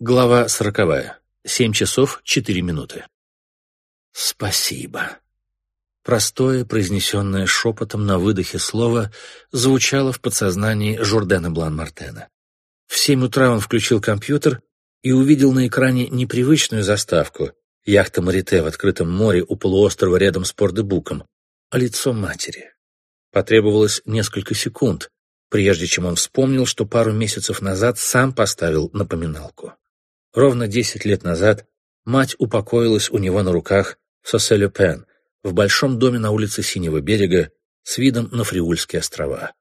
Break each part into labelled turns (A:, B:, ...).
A: Глава сороковая. Семь часов четыре минуты. Спасибо. Простое, произнесенное шепотом на выдохе слово, звучало в подсознании Журдена Блан-Мартена. В семь утра он включил компьютер и увидел на экране непривычную заставку яхта Марите в открытом море у полуострова рядом с Пордебуком, а лицо матери. Потребовалось несколько секунд, прежде чем он вспомнил, что пару месяцев назад сам поставил напоминалку. Ровно десять лет назад мать упокоилась у него на руках в Сосе-Ле-Пен, в большом доме на улице Синего берега с видом на Фриульские острова.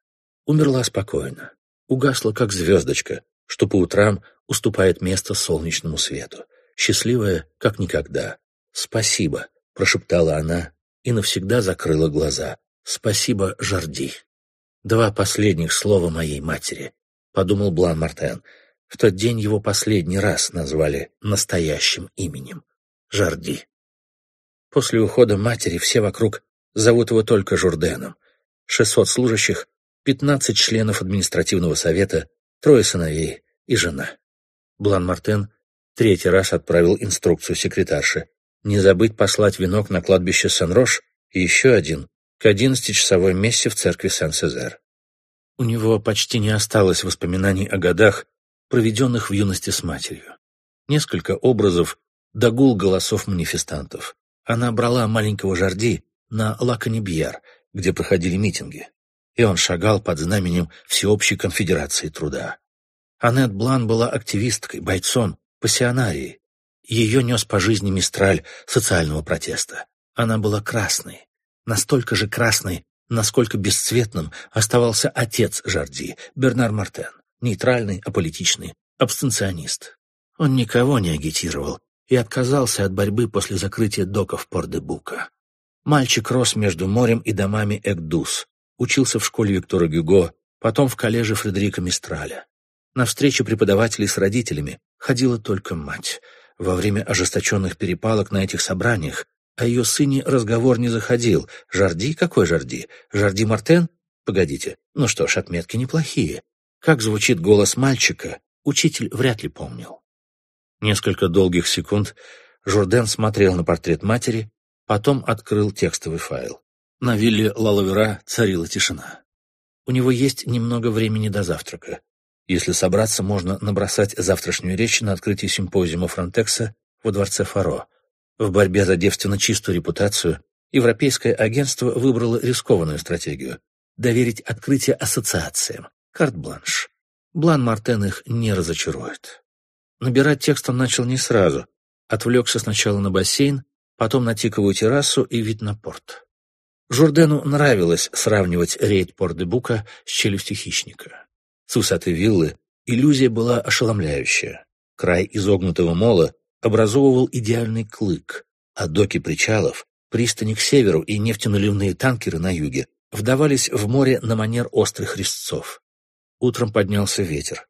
A: Умерла спокойно, угасла как звездочка, что по утрам уступает место солнечному свету, счастливая, как никогда. «Спасибо», — прошептала она и навсегда закрыла глаза. «Спасибо, Жарди». Два последних слова моей матери, — подумал Блан Мартен, — в тот день его последний раз назвали настоящим именем — Жарди. После ухода матери все вокруг зовут его только Журденом. Шестьсот служащих, пятнадцать членов административного совета, трое сыновей и жена. Блан Мартен третий раз отправил инструкцию секретарше не забыть послать венок на кладбище Сен-Рош и еще один к одиннадцатичасовой мессе в церкви Сен-Сезер. У него почти не осталось воспоминаний о годах, проведенных в юности с матерью. Несколько образов, догул голосов манифестантов. Она брала маленького Жарди на Лаканибьер, где проходили митинги, и он шагал под знаменем Всеобщей конфедерации труда. Аннет Блан была активисткой, бойцом, пассионарией. Ее нес по жизни мистраль социального протеста. Она была красной, настолько же красной, насколько бесцветным оставался отец Жарди, Бернар Мартен нейтральный, аполитичный, абстенционист. Он никого не агитировал и отказался от борьбы после закрытия доков Пор-де-Бука. Мальчик рос между морем и домами Экдус, учился в школе Виктора Гюго, потом в коллеже Фредерика Мистраля. На встречи преподавателей с родителями ходила только мать. Во время ожесточенных перепалок на этих собраниях о ее сыне разговор не заходил. Жарди? Какой Жарди? Жарди Мартен? Погодите. Ну что ж, отметки неплохие. Как звучит голос мальчика, учитель вряд ли помнил. Несколько долгих секунд Журден смотрел на портрет матери, потом открыл текстовый файл. На вилле Лалавера царила тишина. У него есть немного времени до завтрака. Если собраться, можно набросать завтрашнюю речь на открытии симпозиума Фронтекса во дворце Фаро. В борьбе за девственно чистую репутацию Европейское агентство выбрало рискованную стратегию — доверить открытие ассоциациям, карт-бланш. Блан Мартен их не разочарует. Набирать текст он начал не сразу. Отвлекся сначала на бассейн, потом на тиковую террасу и вид на порт. Журдену нравилось сравнивать рейд Пор-де-Бука с челюстью хищника. С высоты виллы иллюзия была ошеломляющая. Край изогнутого мола образовывал идеальный клык, а доки причалов, пристани к северу и нефтеналивные танкеры на юге вдавались в море на манер острых резцов. Утром поднялся ветер.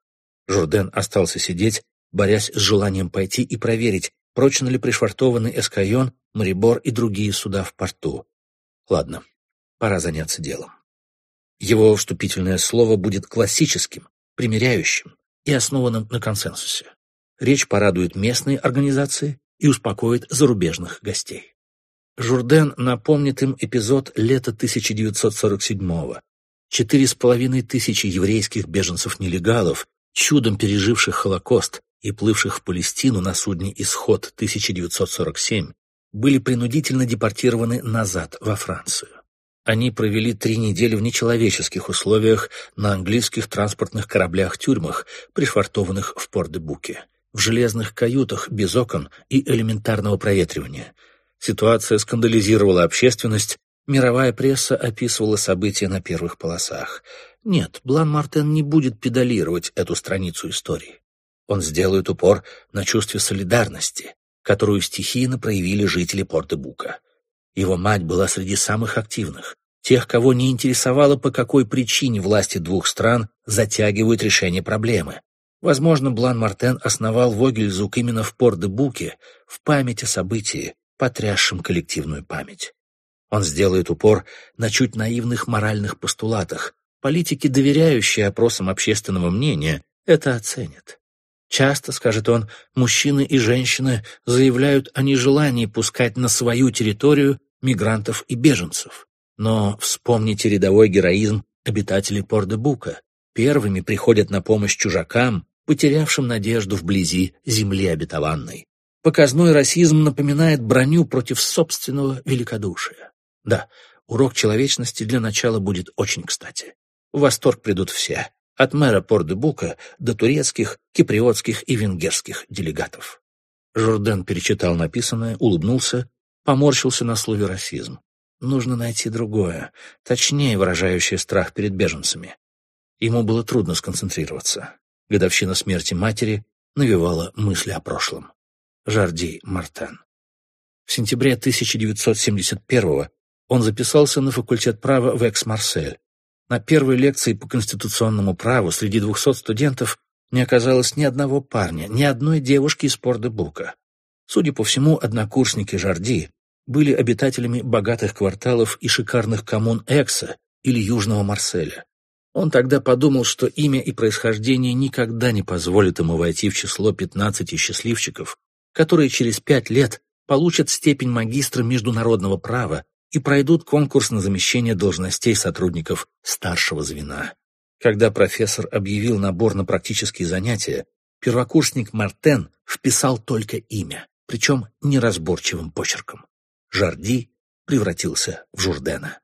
A: Журден остался сидеть, борясь с желанием пойти и проверить, прочно ли пришвартованы Эскайон, Марибор и другие суда в порту. Ладно, пора заняться делом. Его вступительное слово будет классическим, примиряющим и основанным на консенсусе. Речь порадует местные организации и успокоит зарубежных гостей. Журден напомнит им эпизод лета 1947-го, Четыре с половиной тысячи еврейских беженцев-нелегалов, чудом переживших Холокост и плывших в Палестину на судне «Исход» 1947, были принудительно депортированы назад, во Францию. Они провели три недели в нечеловеческих условиях на английских транспортных кораблях-тюрьмах, пришвартованных в Пор-де-Буке, в железных каютах без окон и элементарного проветривания. Ситуация скандализировала общественность Мировая пресса описывала события на первых полосах. Нет, Блан-Мартен не будет педалировать эту страницу истории. Он сделает упор на чувстве солидарности, которую стихийно проявили жители Порт-де-Бука. Его мать была среди самых активных, тех, кого не интересовало, по какой причине власти двух стран затягивают решение проблемы. Возможно, Блан-Мартен основал Вогельзук именно в Порт-де-Буке, в память о событии, потрясшем коллективную память. Он сделает упор на чуть наивных моральных постулатах. Политики, доверяющие опросам общественного мнения, это оценят. Часто, скажет он, мужчины и женщины заявляют о нежелании пускать на свою территорию мигрантов и беженцев. Но вспомните рядовой героизм обитателей Пор-де-Бука. Первыми приходят на помощь чужакам, потерявшим надежду вблизи земли обетованной. Показной расизм напоминает броню против собственного великодушия. Да, урок человечности для начала будет очень кстати. В восторг придут все, от мэра Пор-де-Бука до турецких, киприотских и венгерских делегатов. Журден перечитал написанное, улыбнулся, поморщился на слове «расизм». Нужно найти другое, точнее выражающее страх перед беженцами. Ему было трудно сконцентрироваться. Годовщина смерти матери навевала мысли о прошлом. Жарди Мартен. В сентябре 1971 он записался на факультет права в Экс-Марсель, на первой лекции по конституционному праву среди двухсот студентов не оказалось ни одного парня, ни одной девушки из Порт-де-Бука. Судя по всему, однокурсники Жарди были обитателями богатых кварталов и шикарных коммун Экса или Южного Марселя. Он тогда подумал, что имя и происхождение никогда не позволят ему войти в число 15 счастливчиков, которые через пять лет получат степень магистра международного права и пройдут конкурс на замещение должностей сотрудников старшего звена. Когда профессор объявил набор на практические занятия, первокурсник Мартен вписал только имя, причем неразборчивым почерком. Жарди превратился в Журдена.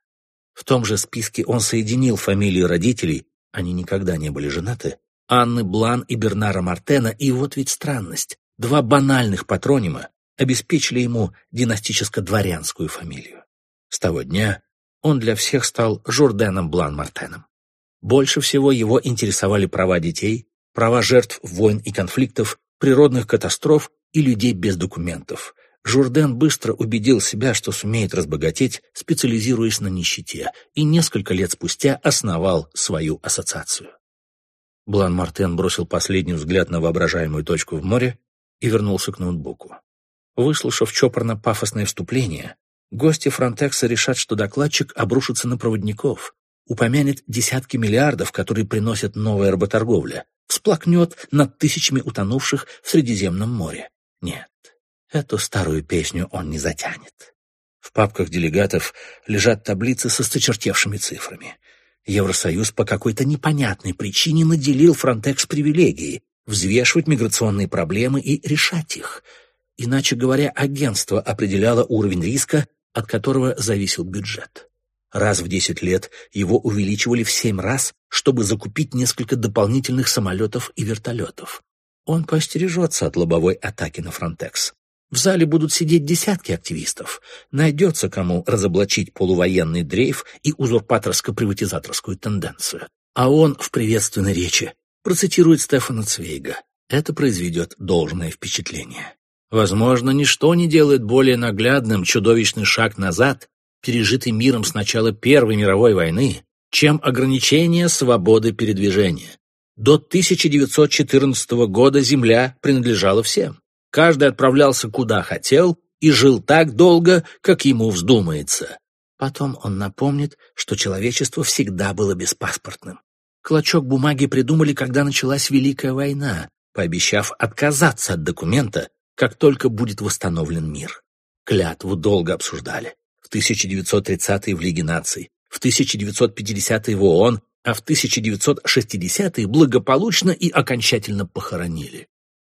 A: В том же списке он соединил фамилии родителей, они никогда не были женаты, Анны Блан и Бернара Мартена, и вот ведь странность, два банальных патронима обеспечили ему династическо-дворянскую фамилию. С того дня он для всех стал Журденом Блан-Мартеном. Больше всего его интересовали права детей, права жертв войн и конфликтов, природных катастроф и людей без документов. Журден быстро убедил себя, что сумеет разбогатеть, специализируясь на нищете, и несколько лет спустя основал свою ассоциацию. Блан-Мартен бросил последний взгляд на воображаемую точку в море и вернулся к ноутбуку. Выслушав чопорно-пафосное вступление, Гости Фронтекса решат, что докладчик обрушится на проводников, упомянет десятки миллиардов, которые приносят новая работорговля, всплакнет над тысячами утонувших в Средиземном море. Нет, эту старую песню он не затянет. В папках делегатов лежат таблицы со сточертевшими цифрами. Евросоюз по какой-то непонятной причине наделил Фронтекс привилегией взвешивать миграционные проблемы и решать их. Иначе говоря, агентство определяло уровень риска от которого зависел бюджет. Раз в 10 лет его увеличивали в 7 раз, чтобы закупить несколько дополнительных самолетов и вертолетов. Он поостережется от лобовой атаки на Фронтекс. В зале будут сидеть десятки активистов. Найдется кому разоблачить полувоенный дрейф и узурпаторско-приватизаторскую тенденцию. А он в приветственной речи процитирует Стефана Цвейга. Это произведет должное впечатление. Возможно, ничто не делает более наглядным чудовищный шаг назад, пережитый миром с начала Первой мировой войны, чем ограничение свободы передвижения. До 1914 года земля принадлежала всем. Каждый отправлялся куда хотел и жил так долго, как ему вздумается. Потом он напомнит, что человечество всегда было беспаспортным. Клочок бумаги придумали, когда началась Великая война, пообещав отказаться от документа, как только будет восстановлен мир. Клятву долго обсуждали. В 1930-е в Лиге наций, в 1950-е в ООН, а в 1960-е благополучно и окончательно похоронили.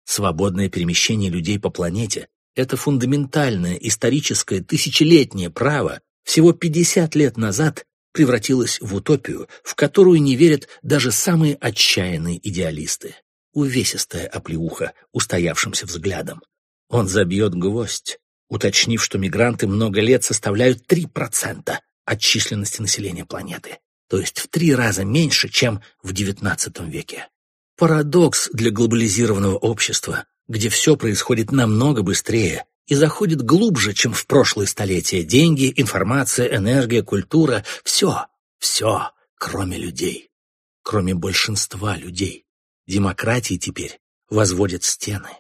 A: Свободное перемещение людей по планете – это фундаментальное, историческое, тысячелетнее право, всего 50 лет назад превратилось в утопию, в которую не верят даже самые отчаянные идеалисты увесистая оплеуха устоявшимся взглядом. Он забьет гвоздь, уточнив, что мигранты много лет составляют 3% от численности населения планеты, то есть в три раза меньше, чем в XIX веке. Парадокс для глобализированного общества, где все происходит намного быстрее и заходит глубже, чем в прошлые столетия. Деньги, информация, энергия, культура — все, все, кроме людей, кроме большинства людей. Демократии теперь возводят стены.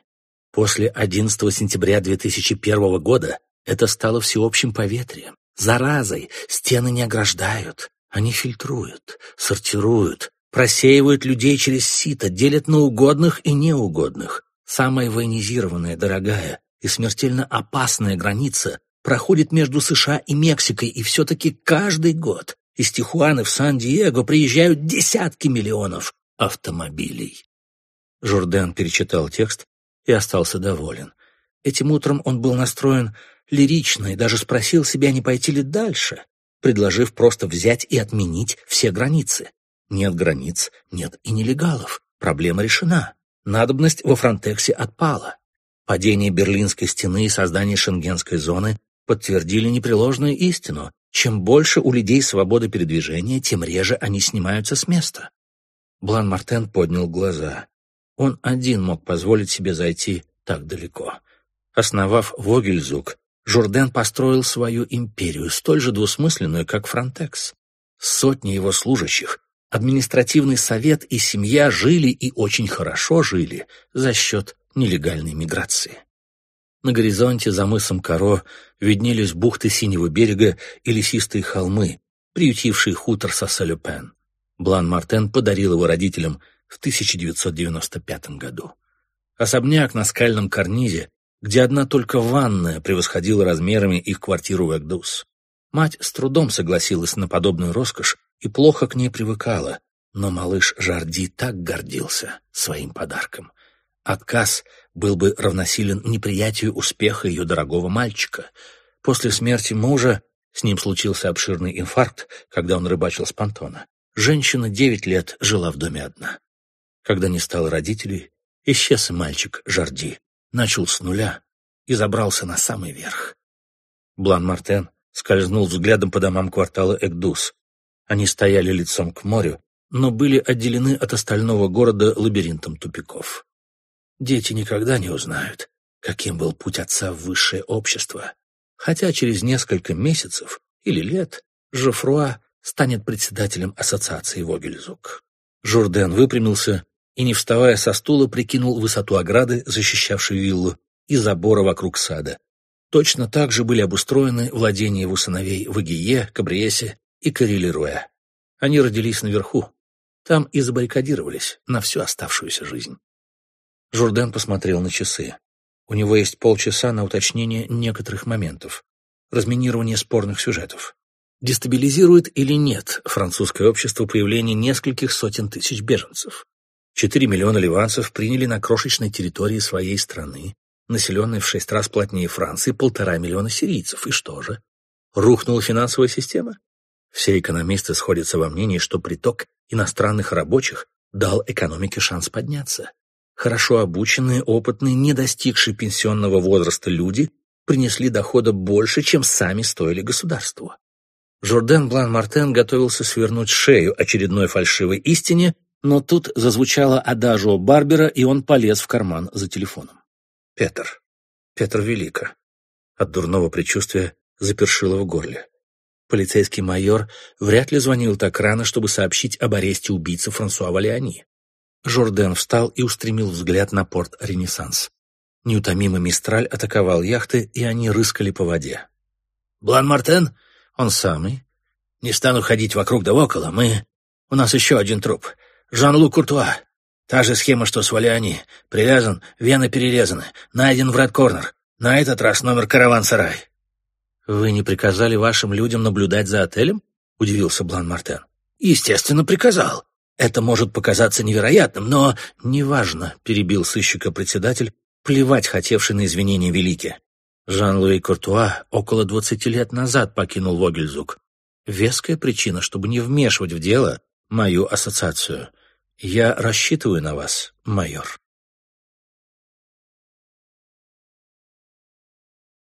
A: После 11 сентября 2001 года это стало всеобщим поветрием, заразой. Стены не ограждают, они фильтруют, сортируют, Просеивают людей через сито, делят на угодных и неугодных. Самая военизированная, дорогая и смертельно опасная граница проходит между США и Мексикой, и все-таки каждый год из Тихуаны в Сан-Диего приезжают десятки миллионов автомобилей. Журден перечитал текст и остался доволен. Этим утром он был настроен лирично и даже спросил себя, не пойти ли дальше, предложив просто взять и отменить все границы. Нет границ, нет и нелегалов. Проблема решена. Надобность во Фронтексе отпала. Падение Берлинской стены и создание шенгенской зоны подтвердили непреложную истину. Чем больше у людей свободы передвижения, тем реже они снимаются с места. Блан-Мартен поднял глаза. Он один мог позволить себе зайти так далеко. Основав Вогельзук, Журден построил свою империю, столь же двусмысленную, как Фронтекс. Сотни его служащих, административный совет и семья жили и очень хорошо жили за счет нелегальной миграции. На горизонте за мысом Каро виднелись бухты Синего берега и лесистые холмы, приютившие хутор Сосселюпен. Блан-Мартен подарил его родителям в 1995 году. Особняк на скальном карнизе, где одна только ванная превосходила размерами их квартиру в Экдус. Мать с трудом согласилась на подобную роскошь и плохо к ней привыкала, но малыш Жарди так гордился своим подарком. Отказ был бы равносилен неприятию успеха ее дорогого мальчика. После смерти мужа с ним случился обширный инфаркт, когда он рыбачил с понтона. Женщина девять лет жила в доме одна. Когда не стало родителей, исчез и мальчик Жарди, начал с нуля и забрался на самый верх. Блан-Мартен скользнул взглядом по домам квартала Экдус. Они стояли лицом к морю, но были отделены от остального города лабиринтом тупиков. Дети никогда не узнают, каким был путь отца в высшее общество, хотя через несколько месяцев или лет Жофруа станет председателем ассоциации Вогельзук. Журден выпрямился и, не вставая со стула, прикинул высоту ограды, защищавшей виллу, и забора вокруг сада. Точно так же были обустроены владения его сыновей в Агие, Кабриесе и Карелируэ. Они родились наверху, там и забаррикадировались на всю оставшуюся жизнь. Журден посмотрел на часы. У него есть полчаса на уточнение некоторых моментов. Разминирование спорных сюжетов. Дестабилизирует или нет французское общество появление нескольких сотен тысяч беженцев? Четыре миллиона ливанцев приняли на крошечной территории своей страны, населенной в шесть раз плотнее Франции, полтора миллиона сирийцев. И что же? Рухнула финансовая система? Все экономисты сходятся во мнении, что приток иностранных рабочих дал экономике шанс подняться. Хорошо обученные, опытные, не достигшие пенсионного возраста люди принесли дохода больше, чем сами стоили государству. Жорден Блан-Мартен готовился свернуть шею очередной фальшивой истине, но тут зазвучало адажио Барбера, и он полез в карман за телефоном. Петр. Петр Велико. От дурного предчувствия запершило в горле. Полицейский майор вряд ли звонил так рано, чтобы сообщить об аресте убийцы Франсуа Валиани. Жорден встал и устремил взгляд на порт «Ренессанс». Неутомимый Мистраль атаковал яхты, и они рыскали по воде. «Блан-Мартен? Он самый. Не стану ходить вокруг да около. Мы... У нас еще один труп. Жан-Лу Куртуа. Та же схема, что с Валиани. Привязан, вены перерезаны. Найден в Ред-Корнер. На этот раз номер караван-сарай». «Вы не приказали вашим людям наблюдать за отелем?» — удивился Блан-Мартен. «Естественно, приказал. Это может показаться невероятным, но неважно, перебил сыщика председатель, плевать хотевший на извинения Велики. Жан-Луи Куртуа около двадцати лет назад покинул Вогельзук. Веская причина, чтобы не вмешивать в дело мою ассоциацию. Я рассчитываю на вас, майор.